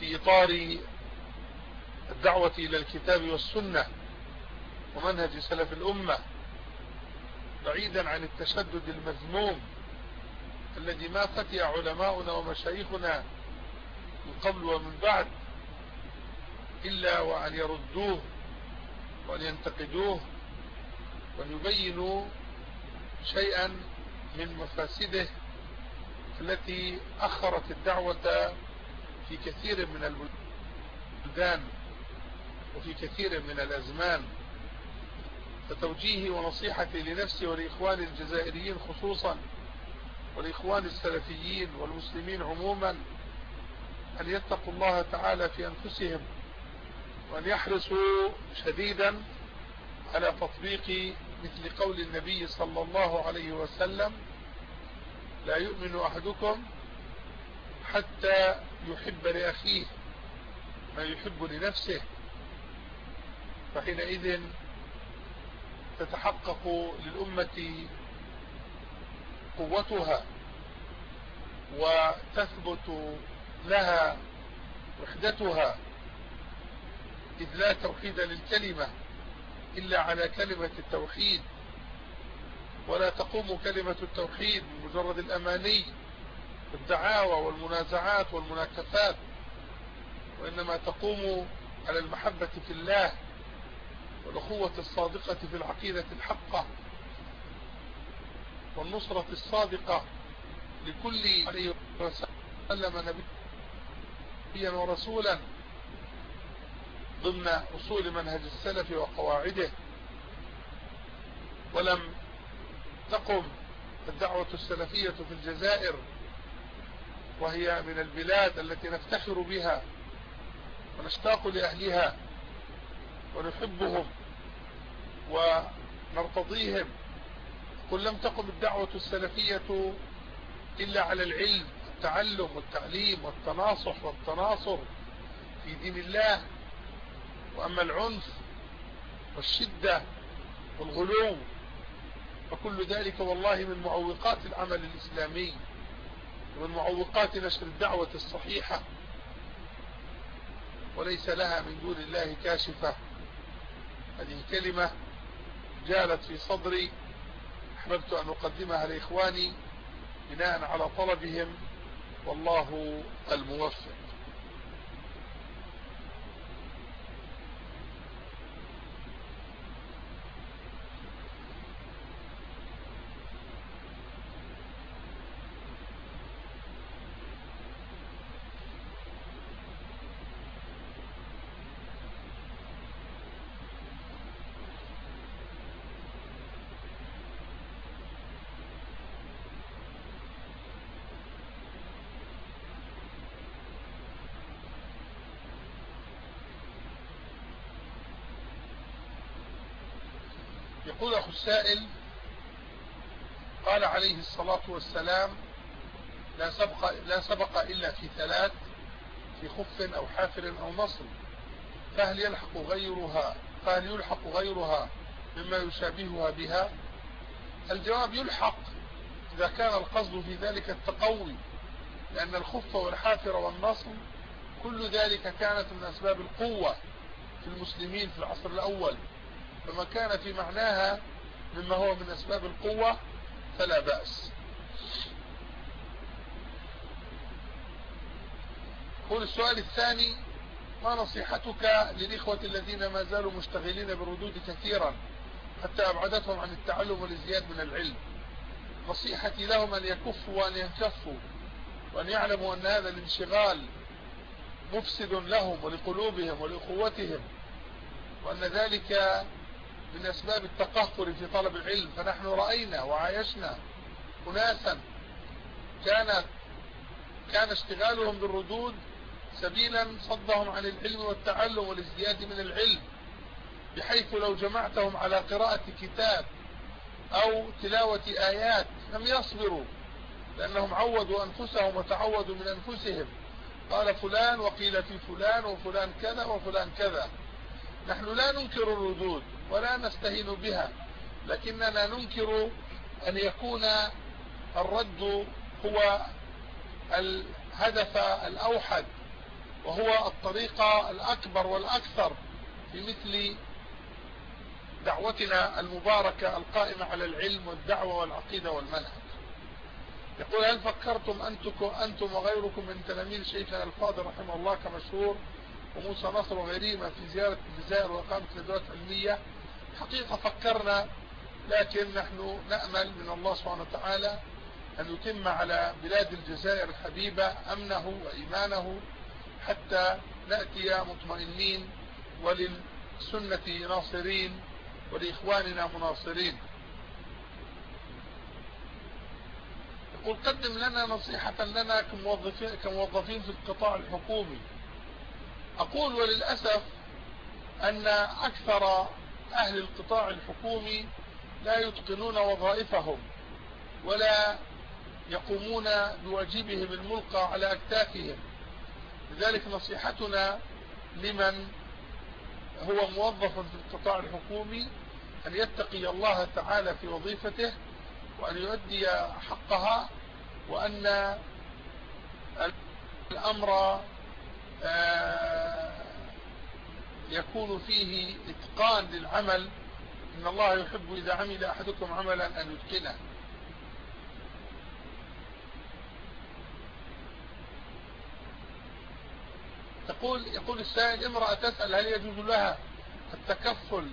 في إطار الدعوة إلى الكتاب والسنة ومنهج سلف الأمة بعيدا عن التشدد المذموم الذي ما فتي علماؤنا ومشايخنا من قبل ومن بعد إلا وأن يردوه وأن ينتقدوه وأن يبينوا شيئا من مفاسده التي أخرت الدعوة في كثير من البلدان وفي كثير من الأزمان فتوجيهي ونصيحتي لنفسي ولإخواني الجزائريين خصوصا والإخوان السلفيين والمسلمين عموما أن يتقوا الله تعالى في أنفسهم وأن يحرصوا شديدا على تطبيق مثل قول النبي صلى الله عليه وسلم لا يؤمن أحدكم حتى يحب لأخيه ما يحب لنفسه فحينئذ تتحقق للأمة قوتها وتثبت لها وحدتها إذ لا توحيد للكلمة إلا على كلمة التوحيد ولا تقوم كلمة التوحيد بمجرد الأماني. الدعاوى والمنازعات والمناكفات وإنما تقوم على المحبة في الله والأخوة الصادقة في العقيدة الحقة والنصرة الصادقة لكل عليه وسلم نبيا ورسولا ضمن أصول منهج السلف وقواعده. ولم تقم الدعوة السلفية في الجزائر وهي من البلاد التي نفتخر بها ونشتاق لأهلها ونحبهم ونرتضيهم. قل لم تقم الدعوة السلفية إلا على العلم والتعلم والتعليم والتناصح والتناصر في دين الله. وأما العنف والشدة والغلو فكل ذلك والله من معوقات العمل الإسلامي. ومن معوقات نشر الدعوة الصحيحة وليس لها من دون الله كاشفة. هذه كلمة جالت في صدري أحببت أن أقدمها لإخواني بناء على طلبهم والله الموفق يقول أخو السائل قال عليه الصلاة والسلام لا سبق, لا سبق إلا في ثلاث في خف أو حافر أو نصر. فهل يلحق غيرها فهل يلحق غيرها مما يشابهها بها؟ الجواب يلحق إذا كان القصد في ذلك التقوي لأن الخف والحافر والنصر كل ذلك كانت من أسباب القوة في المسلمين في العصر الأول. فما كان في معناها مما هو من أسباب القوة فلا بأس. قول السؤال الثاني ما نصيحتك للإخوة الذين ما زالوا مشتغلين بالردود كثيرا حتى أبعدتهم عن التعلم والازدياد من العلم؟ نصيحتي لهم أن يكفوا وأن ينكفوا وأن يعلموا أن هذا الانشغال مفسد لهم ولقلوبهم ولأخوتهم وأن ذلك من أسباب التقهقر في طلب العلم فنحن رأينا وعايشنا أناسا كان كان اشتغالهم بالردود سبيلا صدهم عن العلم والتعلم والازدياد من العلم بحيث لو جمعتهم على قراءة كتاب أو تلاوة آيات لم يصبروا لأنهم عودوا أنفسهم وتعودوا من أنفسهم. قال فلان وقيل في فلان وفلان كذا وفلان كذا. نحن لا ننكر الردود ولا نستهين بها لكننا ننكر أن يكون الرد هو الهدف الأوحد وهو الطريقة الأكبر والأكثر في مثل دعوتنا المباركة القائمة على العلم والدعوة والعقيدة والمنهج. يقول هل فكرتم أنتم, وغيركم من تلاميذ شيخنا الفاضل رحمه الله كمشهور وموسى نصر وغيرهما في زيارة الجزائر وإقامة ندوات علمية حقيقة فكرنا لكن نحن نأمل من الله سبحانه وتعالى أن يتم على بلاد الجزائر الحبيبة أمنه وإيمانه حتى نأتي مطمئنين وللسنة ناصرين ولإخواننا مناصرين. يقول قدم لنا نصيحة لنا كموظفين, كموظفين في القطاع الحكومي. أقول وللأسف أن أكثر أهل القطاع الحكومي لا يتقنون وظائفهم ولا يقومون بواجبهم الملقى على أكتافهم. لذلك نصيحتنا لمن هو موظف في القطاع الحكومي أن يتقي الله تعالى في وظيفته وأن يؤدي حقها وأن الأمر آه، يكون فيه إتقان للعمل إن الله يحب إذا عمل أحدكم عملا أن يتقنه. تقول يقول السائل امرأة تسأل هل يجوز لها التكفل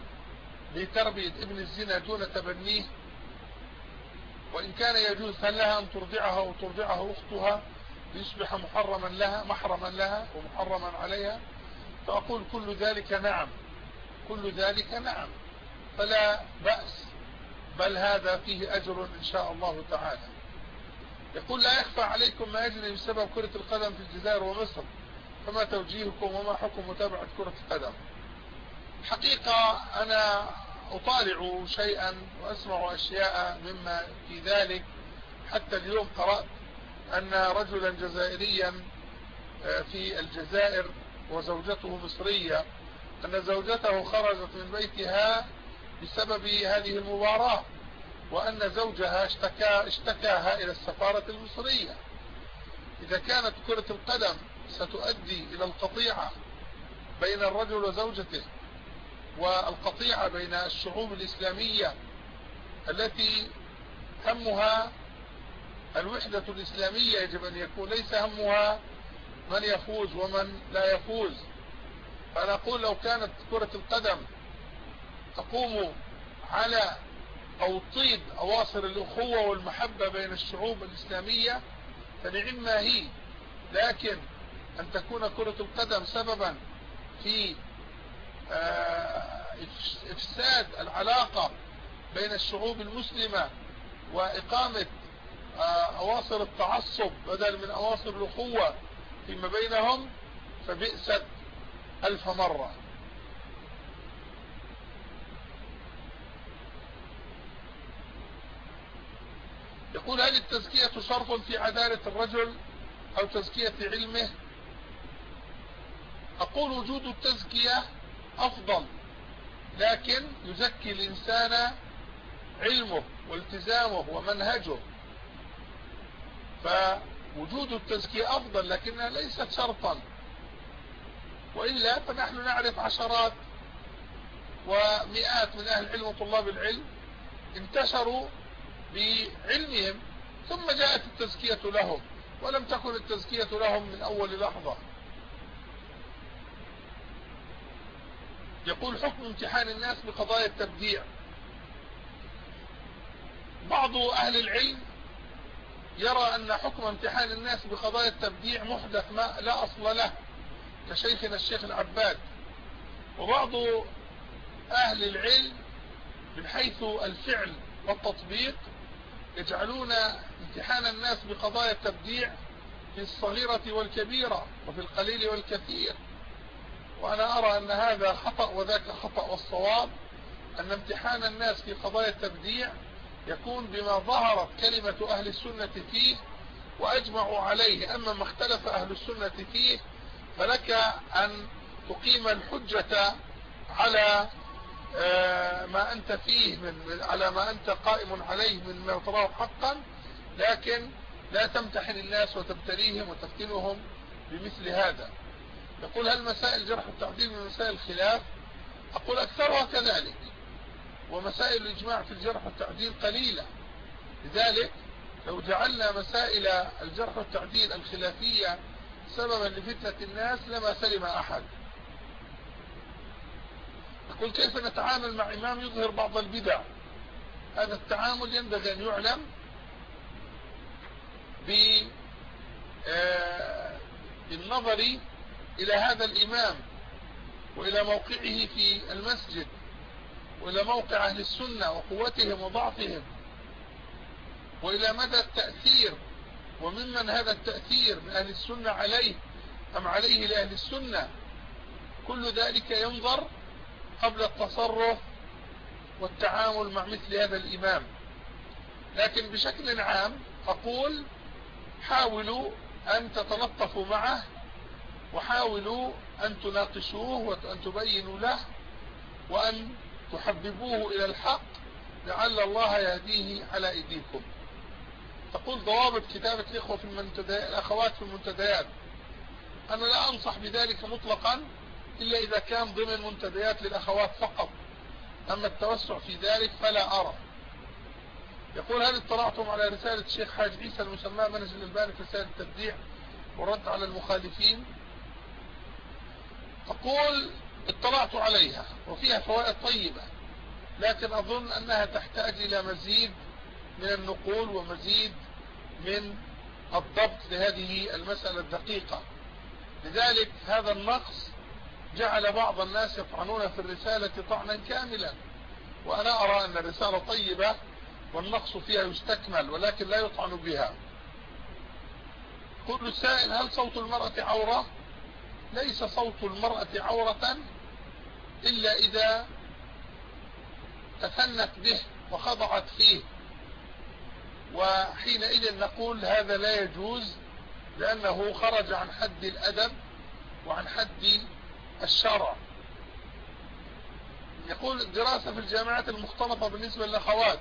لتربية ابن الزنا دون تبنيه؟ وإن كان يجوز هل لها أن ترضعها وترضعه أختها ليصبح محرما لها محرما لها ومحرما عليها؟ فأقول كل ذلك نعم كل ذلك نعم فلا بأس بل هذا فيه أجر إن شاء الله تعالى. يقول لا يخفى عليكم ما يجري بسبب كرة القدم في الجزائر ومصر فما توجيهكم وما حكم متابعة كرة القدم؟ حقيقة أنا أطالع شيئا وأسمع أشياء مما في ذلك. حتى اليوم قرأت أن رجلا جزائريا آه، في الجزائر وزوجته مصرية أن زوجته خرجت من بيتها بسبب هذه المباراة وأن زوجها اشتكى اشتكاها إلى السفارة المصرية. إذا كانت كرة القدم ستؤدي إلى القطيعة بين الرجل وزوجته والقطيعة بين الشعوب الإسلامية التي همها الوحدة الإسلامية يجب أن يكون ليس همها من يفوز ومن لا يفوز. فأنا أقول لو كانت كرة القدم تقوم على توطيد أواصر الأخوة والمحبة بين الشعوب الإسلامية فنعم ما هي. لكن أن تكون كرة القدم سببا في آه، إفساد العلاقة بين الشعوب المسلمة وإقامة آه، أواصر التعصب بدل من أواصر الأخوة فيما بينهم فبئست ألف مرة. يقول هل التزكية شرط في عدالة الرجل أو تزكية علمه؟ أقول وجود التزكية أفضل لكن يزكي الإنسان علمه والتزامه ومنهجه. فوجود التزكية أفضل لكنها ليست شرطا. وإلا فنحن نعرف عشرات ومئات من أهل العلم وطلاب العلم انتشروا بعلمهم ثم جاءت التزكية لهم ولم تكن التزكية لهم من أول لحظة. يقول حكم امتحان الناس بقضايا التبديع. بعض أهل العلم يرى أن حكم امتحان الناس بقضايا التبديع محدث ما لا أصل له كشيخنا الشيخ العباد. وبعض أهل العلم من حيث الفعل والتطبيق يجعلون امتحان الناس بقضايا التبديع في الصغيرة والكبيرة وفي القليل والكثير. وأنا أرى أن هذا خطأ وذاك خطأ والصواب أن امتحان الناس في قضايا التبديع يكون بما ظهرت كلمة أهل السنة فيه وأجمعوا عليه. أما ما اختلف أهل السنة فيه فلك أن تقيم الحجة على آه، ما أنت فيه من على ما أنت قائم عليه من ما تراه حقا لكن لا تمتحن الناس وتبتليهم وتفتنهم بمثل هذا. يقول هل مسائل جرح التعديل من مسائل الخلاف؟ أقول أكثرها كذلك. ومسائل الإجماع في الجرح والتعديل قليلة. لذلك لو جعلنا مسائل الجرح والتعديل الخلافية سببا لفتنة الناس لما سلم أحد. يقول كيف نتعامل مع إمام يظهر بعض البدع؟ هذا التعامل ينبغي أن يعلم بالنظر آه، إلى هذا الإمام وإلى موقعه في المسجد. وإلى موقع أهل السنة وقوتهم وضعفهم وإلى مدى التأثير وممن هذا التأثير من أهل السنة عليه أم عليه لأهل السنة. كل ذلك ينظر قبل التصرف والتعامل مع مثل هذا الإمام. لكن بشكل عام أقول حاولوا أن تتلطفوا معه وحاولوا أن تناقشوه وأن تبينوا له وأن تحببوه إلى الحق لعل الله يهديه على أيديكم. تقول ضوابط كتابة الإخوة في المنتديات الأخوات في المنتديات. أنا لا أنصح بذلك مطلقا إلا إذا كان ضمن منتديات للأخوات فقط. أما التوسع في ذلك فلا أرى. يقول هل اطلعتم على رسالة الشيخ حاج عيسى المسمى منهج الألباني في رسالة التبديع ورد على المخالفين؟ أقول اطلعت عليها وفيها فوائد طيبة لكن أظن أنها تحتاج إلى مزيد من النقول ومزيد من الضبط لهذه المسألة الدقيقة. لذلك هذا النقص جعل بعض الناس يطعنون في الرسالة طعنا كاملا وأنا أرى أن الرسالة طيبة والنقص فيها يستكمل ولكن لا يطعن بها. كل سائل هل صوت المرأة عورة؟ ليس صوت المرأة عورة إلا إذا تفنت به وخضعت فيه. وحينئذ نقول هذا لا يجوز لأنه خرج عن حد الأدب وعن حد الشرع. يقول الدراسة في الجامعات المختلطة بالنسبة للأخوات.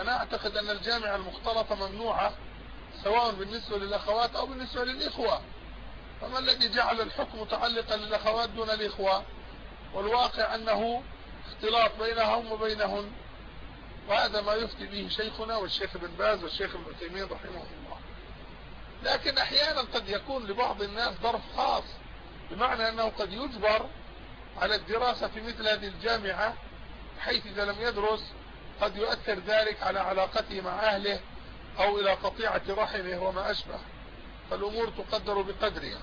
أنا أعتقد أن الجامعة المختلطة ممنوعة سواء بالنسبة للأخوات أو بالنسبة للإخوة. فما الذي جعل الحكم متعلقا للأخوات دون الإخوة؟ والواقع أنه اختلاط بينهم وبينهن وهذا ما يفتي به شيخنا والشيخ ابن باز والشيخ ابن تيمين رحمه الله. لكن أحيانا قد يكون لبعض الناس ظرف خاص بمعنى أنه قد يجبر على الدراسة في مثل هذه الجامعة حيث إذا لم يدرس قد يؤثر ذلك على علاقته مع أهله أو إلى قطيعة رحمه وما أشبه. فالامور تقدر بقدرها.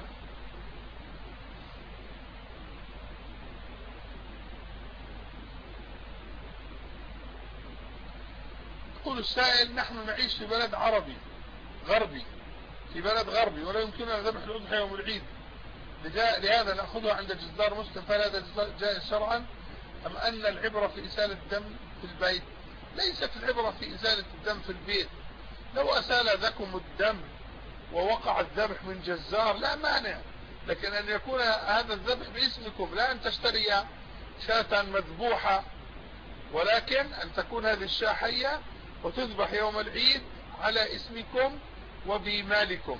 يقول السائل نحن نعيش في بلد عربي غربي في بلد غربي ولا يمكننا ذبح الأضحية يوم العيد. لهذا نأخذها عند جزار مسلم فهل هذا جائز شرعا؟ أم أن العبرة في إزالة الدم في البيت؟ ليست العبرة في إزالة الدم في البيت. لو أسال ذكم الدم ووقع الذبح من جزار لا مانع. لكن أن يكون هذا الذبح باسمكم لا أن تشتري شاة مذبوحة. ولكن أن تكون هذه الشاة حية وتذبح يوم العيد على اسمكم وبمالكم.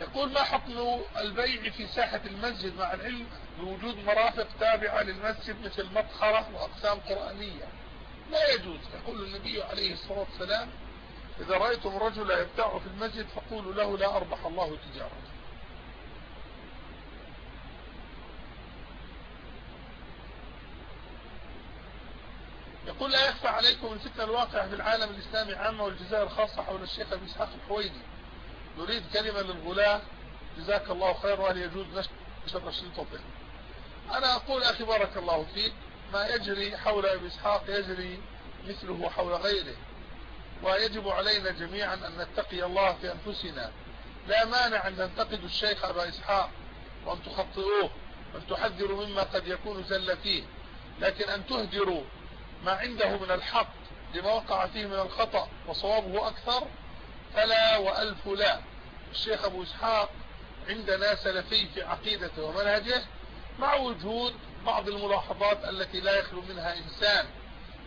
يقول ما حكم البيع في ساحة المسجد مع العلم بوجود مرافق تابعة للمسجد مثل مطخرة وأقسام قرآنية؟ لا يجوز. يقول النبي عليه الصلاة والسلام إذا رأيتم رجلا يبتاع في المسجد فقولوا له لا أربح الله تجارته. يقول لا يخفى عليكم الفتنة الواقع في العالم الإسلامي عامة والجزائر خاصة حول الشيخ أبي إسحاق الحويني. نريد كلمة للغلاة جزاك الله خير وهل يجوز نشر أشرطته أنا أقول أخي بارك الله فيك ما يجري حول أبي إسحاق يجري مثله حول غيره. ويجب علينا جميعا أن نتقي الله في أنفسنا. لا مانع أن ننتقد الشيخ أبا إسحاق وأن تخطئوه وأن تحذروا مما قد يكون زل فيه. لكن أن تهدروا ما عنده من الحق لما وقع فيه من الخطأ وصوابه أكثر فلا وألف لا. الشيخ أبو إسحاق عندنا سلفي في عقيدته ومنهجه مع وجود بعض الملاحظات التي لا يخلو منها إنسان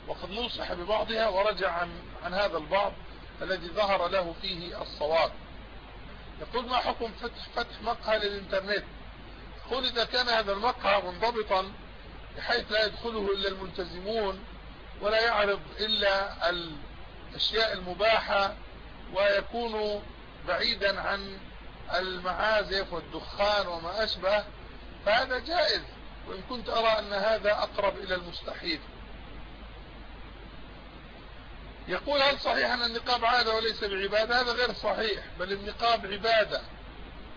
وقد نصح ببعضها ورجع عن, عن هذا البعض الذي ظهر له فيه الصواب. يقول ما حكم فتح فتح مقهى للإنترنت؟ يقول إذا كان هذا المقهى منضبطا بحيث لا يدخله إلا الملتزمون ولا يعرض إلا الأشياء المباحة ويكون بعيدا عن المعازف والدخان وما أشبه فهذا جائز وإن كنت أرى أن هذا أقرب إلى المستحيل. يقول هل صحيح أن النقاب عادة وليس بعبادة؟ هذا غير صحيح بل النقاب عبادة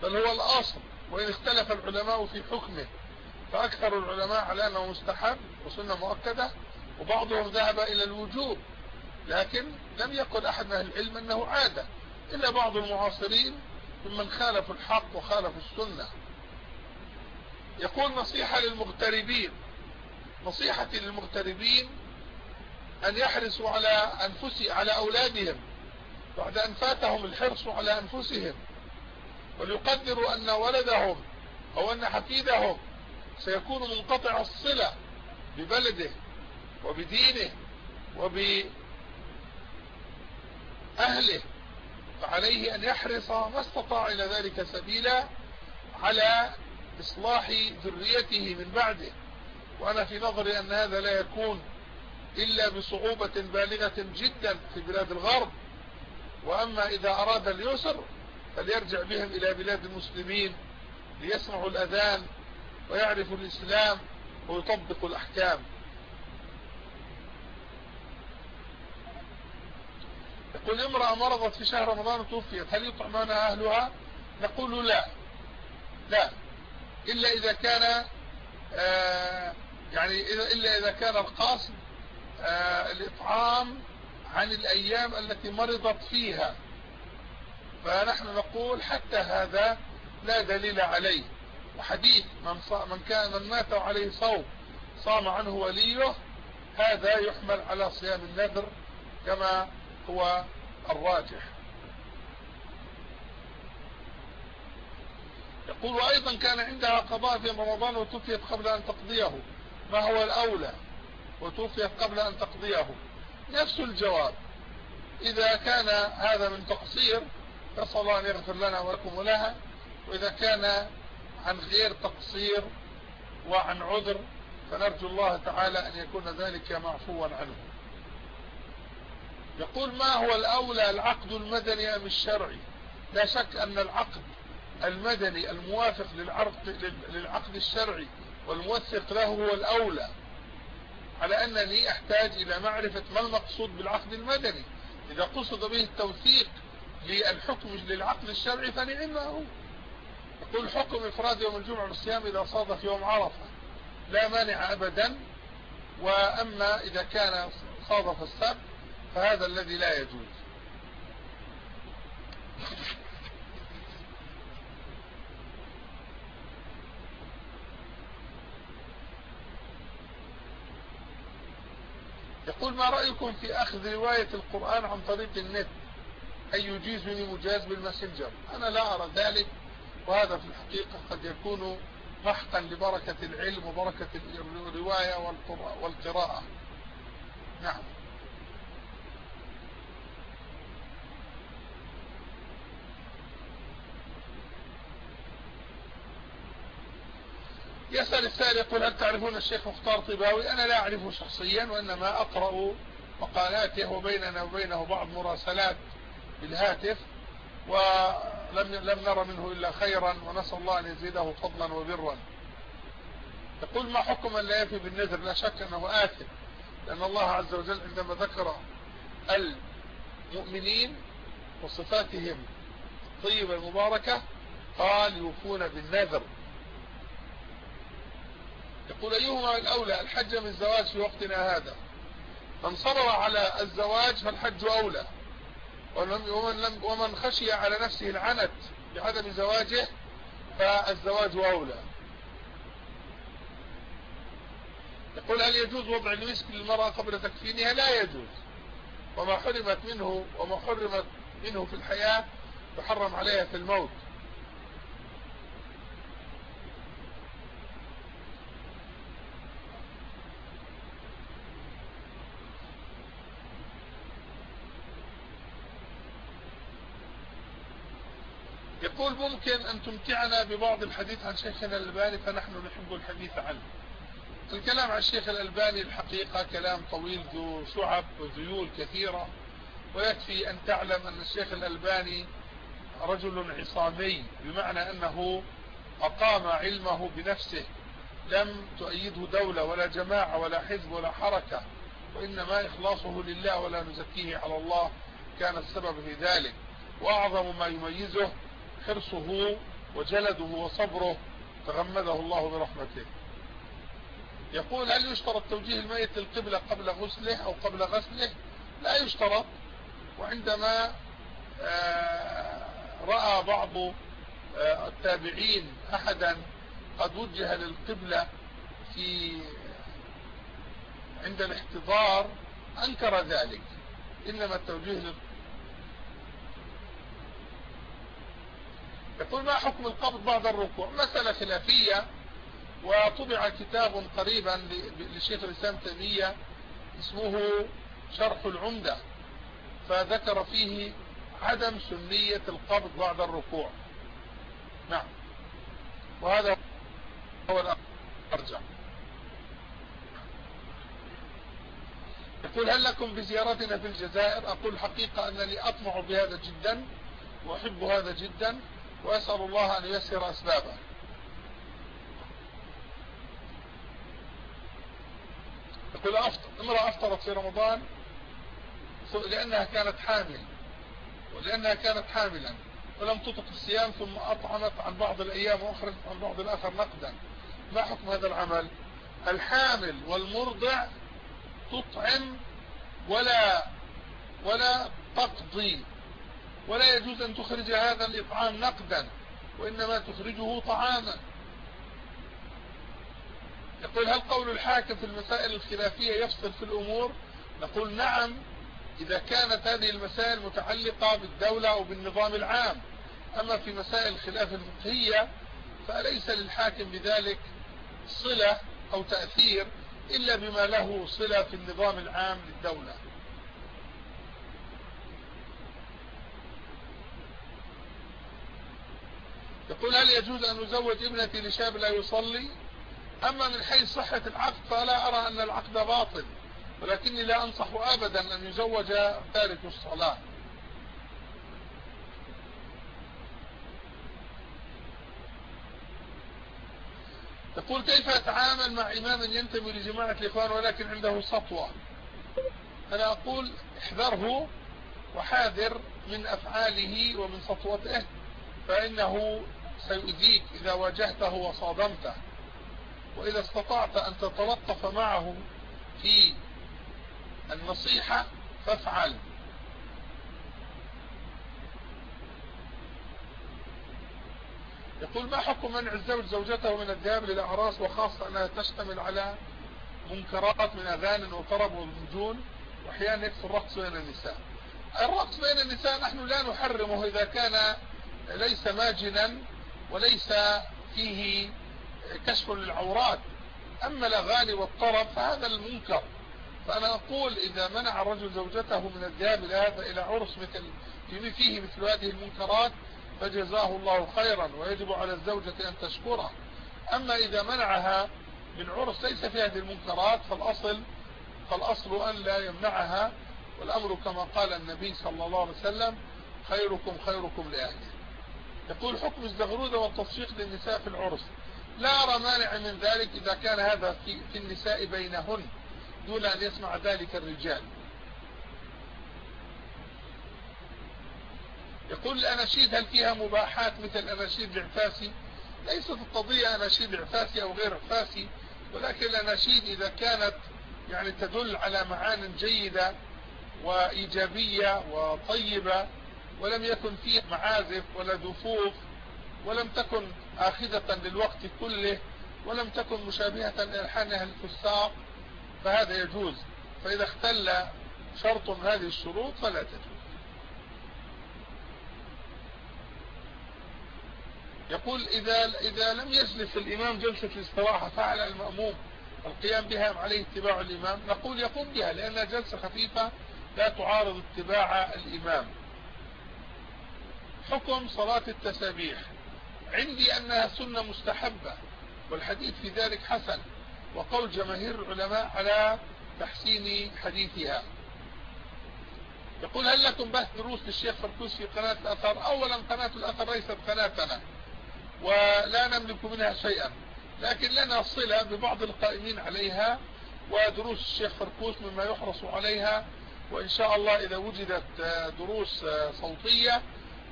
بل هو الأصل وإن اختلف العلماء في حكمه فأكثر العلماء على أنه مستحب وسنة مؤكدة وبعضهم ذهب إلى الوجوب. لكن لم يقل أحد من العلم أنه عادة إلا بعض المعاصرين ممن خالفوا الحق وخالفوا السنة. يقول نصيحة للمغتربين نصيحتي للمغتربين أن يحرصوا على أنفسهم على أولادهم بعد أن فاتهم الحرص على أنفسهم. وليقدروا أن ولدهم أو أن حفيدهم سيكون منقطع الصلة ببلده وبدينه وبأهله فعليه أن يحرص ما استطاع إلى ذلك سبيلا على إصلاح ذريته من بعده. وأنا في نظري أن هذا لا يكون إلا بصعوبة بالغة جدا في بلاد الغرب. وأما إذا أراد اليسر فليرجع بهم إلى بلاد المسلمين ليسمعوا الأذان ويعرفوا الإسلام ويطبقوا الأحكام. يقول امرأة مرضت في شهر رمضان وتوفيت هل يطعمانها أهلها؟ نقول لا. لا. إلا إذا كان آه يعني إلا إذا كان القاصد آه الإطعام عن الأيام التي مرضت فيها. فنحن نقول حتى هذا لا دليل عليه. وحديث من, من كان من مات عليه صوم صام عنه وليه هذا يحمل على صيام النذر كما هو الراجح. يقول وأيضا كان عندها قضاء في رمضان وتوفيت قبل أن تقضيه. ما هو الأولى؟ وتوفيت قبل أن تقضيه. نفس الجواب. إذا كان هذا من تقصير فصل الله أن يغفر لنا ولكم ولها. وإذا كان عن غير تقصير وعن عذر فنرجو الله تعالى أن يكون ذلك معفوا عنه. يقول ما هو الأولى العقد المدني أم الشرعي؟ لا شك أن العقد المدني الموافق للعقد, للعقد الشرعي والموثق له هو الأولى. على أنني أحتاج إلى معرفة ما المقصود بالعقد المدني. إذا قصد به التوثيق للحكم للعقد الشرعي فنعم هو يقول حكم إفراد يوم الجمعة بالصيام إذا صادف يوم عرفة. لا مانع أبدا. وأما إذا كان صادف السبت فهذا الذي لا يجوز. يقول ما رأيكم في أخذ رواية القرآن عن طريق النت؟ أي يجيزني مجاز بالمسنجر أنا لا أرى ذلك وهذا في الحقيقة قد يكون محقا لبركة العلم وبركة الرواية والقراءة. نعم. يسأل السائل يقول هل تعرفون الشيخ مختار طباوي؟ أنا لا أعرفه شخصيا وإنما أقرأ مقالاته وبيننا وبينه بعض مراسلات بالهاتف ولم لم نرى منه إلا خيرا ونسأل الله أن يزيده فضلا وبرا. يقول ما حكم من لا يفي بالنذر؟ لا شك أنه آثم لأن الله عز وجل عندما ذكر المؤمنين وصفاتهم طيبة المباركة قال يوفون بالنذر. يقول أيهما الأولى الحج من الزواج في وقتنا هذا؟ من صبر على الزواج فالحج أولى. ومن, لم ومن خشي على نفسه العنت بعدم زواجه فالزواج أولى. يقول هل يجوز وضع المسك للمرأة قبل تكفينها؟ لا يجوز. وما حرمت منه وما حرمت منه في الحياة يحرم عليها في الموت. يقول ممكن أن تمتعنا ببعض الحديث عن شيخنا الألباني فنحن نحب الحديث عنه. الكلام عن الشيخ الألباني الحقيقة كلام طويل ذو شعب وذيول كثيرة ويكفي أن تعلم أن الشيخ الألباني رجل عصامي بمعنى أنه أقام علمه بنفسه لم تؤيده دولة ولا جماعة ولا حزب ولا حركة وإنما إخلاصه لله ولا نزكيه على الله كان السبب في ذلك. وأعظم ما يميزه حرصه وجلده وصبره تغمده الله برحمته. يقول هل يشترط توجيه الميت للقبلة قبل غسله أو قبل غسله؟ لا يشترط. وعندما آه، رأى بعض آه، التابعين أحدا قد وجه للقبلة في عند الاحتضار أنكر ذلك. إنما التوجيه يقول ما حكم القبض بعد الركوع؟ مسألة خلافية وطبع كتاب قريبا لشيخ الإسلام تيمية اسمه شرح العمدة فذكر فيه عدم سنية القبض بعد الركوع. نعم. وهذا هو الأرجع يقول هل لكم بزيارتنا في الجزائر؟ أقول الحقيقة أنني أطمع بهذا جدا وأحب هذا جدا. وأسأل الله أن ييسر أسبابه. يقول امرأة أفطرت في رمضان لأنها كانت حامل ولأنها كانت حاملا ولم تطق الصيام ثم أطعمت عن بعض الأيام وأخرجت عن بعض الآخر نقدا. ما حكم هذا العمل؟ الحامل والمرضع تطعم ولا ولا تقضي. ولا يجوز أن تخرج هذا الإطعام نقدا وإنما تخرجه طعاما. يقول هل قول الحاكم في المسائل الخلافية يفصل في الأمور؟ نقول نعم إذا كانت هذه المسائل متعلقة بالدولة أو بالنظام العام. أما في مسائل الخلاف الفقهية فليس للحاكم بذلك صلة أو تأثير إلا بما له صلة في النظام العام للدولة. يقول هل يجوز أن أزوج ابنتي لشاب لا يصلي؟ أما من حيث صحة العقد فلا أرى أن العقد باطل ولكني لا أنصح أبدا أن يزوج تارك الصلاة. يقول كيف أتعامل مع إمام ينتمي لجماعة الإخوان ولكن عنده سطوة؟ أنا أقول احذره وحاذر من أفعاله ومن سطوته فإنه سيؤذيك إذا واجهته وصادمته وإذا استطعت أن تتلطف معه في النصيحة فافعل. يقول ما حكم منع الزوج زوجته من الذهاب للأعراس وخاصة أنها تشتمل على منكرات من أذان وطرب ومجون وأحيانا يكثر الرقص بين النساء؟ الرقص بين النساء نحن لا نحرمه إذا كان ليس ماجنا وليس فيه كشف للعورات. أما الأغاني والطرب فهذا المنكر. فأنا أقول إذا منع الرجل زوجته من الذهاب إلى هذا إلى عرس مثل فيه مثل هذه المنكرات فجزاه الله خيرا ويجب على الزوجة أن تشكره. أما إذا منعها من عرس ليس في هذه المنكرات فالأصل فالأصل أن لا يمنعها. والأمر كما قال النبي صلى الله عليه وسلم خيركم خيركم لأهله. يقول حكم الزغرودة والتصفيق للنساء في العرس. لا أرى مانع من ذلك إذا كان هذا في, في النساء بينهن دون أن يسمع ذلك الرجال. يقول الأناشيد هل فيها مباحات مثل الأناشيد العفاسي؟ ليست القضية أناشيد عفاسي أو غير عفاسي ولكن الأناشيد إذا كانت يعني تدل على معان جيدة وإيجابية وطيبة ولم يكن فيه معازف ولا دفوف ولم تكن آخذة للوقت كله ولم تكن مشابهة لألحانها الفساق فهذا يجوز. فإذا اختل شرط هذه الشروط فلا تجوز. يقول إذا, إذا لم يجلس الإمام جلسة الاستراحة فعل المأموم القيام بها عليه اتباع الإمام نقول يقوم بها لأنها جلسة خفيفة لا تعارض اتباع الإمام. حكم صلاة التسابيح. عندي أنها سنة مستحبة والحديث في ذلك حسن وقول جماهير العلماء على تحسين حديثها. يقول هل لكم بث دروس للشيخ فركوس في قناة الأثر؟ أولا قناة الأثر ليست قناتنا ولا نملك منها شيئا لكن لنا صلة ببعض القائمين عليها ودروس الشيخ فركوس مما يحرص عليها وإن شاء الله إذا وجدت دروس صوتية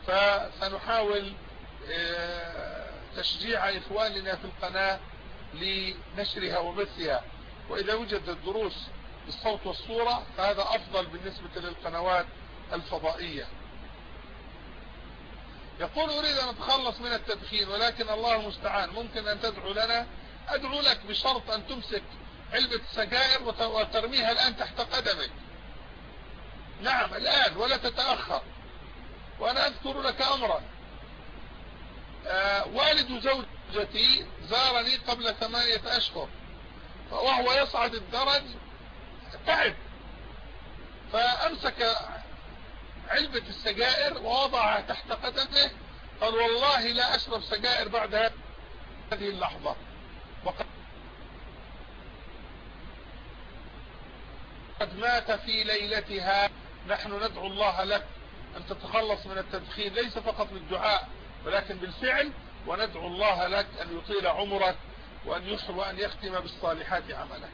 فسنحاول تشجيع إخواننا في القناة لنشرها وبثها. وإذا وجدت دروس بالصوت والصورة فهذا أفضل بالنسبة للقنوات الفضائية. يقول أريد أن أتخلص من التدخين ولكن الله المستعان. ممكن أن تدعو لنا؟ أدعو لك بشرط أن تمسك علبة سجائر وترميها الآن تحت قدمك. نعم الآن ولا تتأخر. وأنا أذكر لك أمرا. آه والد زوجتي زارني قبل ثمانية أشهر وهو يصعد الدرج تعب فأمسك علبة السجائر ووضعها تحت قدمه قال والله لا أشرب سجائر بعد هذه اللحظة. وقد مات في ليلتها نحن ندعو الله لك. أن تتخلص من التدخين ليس فقط بالدعاء ولكن بالفعل وندعو الله لك أن يطيل عمرك وأن يحب وأن يختم بالصالحات عملك.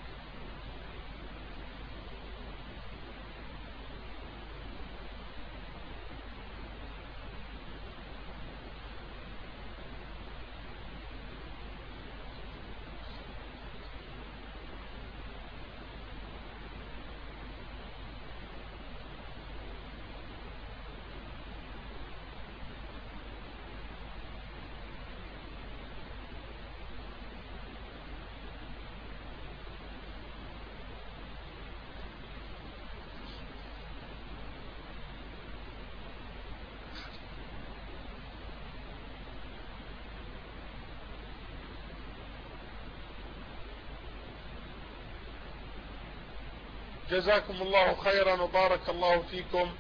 جزاكم الله خيرا وبارك الله فيكم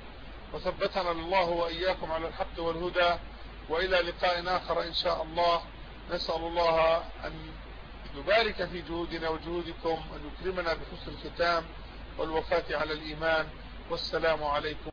وثبتنا الله وإياكم على الحق والهدى وإلى لقاء آخر إن شاء الله. نسأل الله أن يبارك في جهودنا وجهودكم أن يكرمنا بحسن الختام والوفاة على الإيمان. والسلام عليكم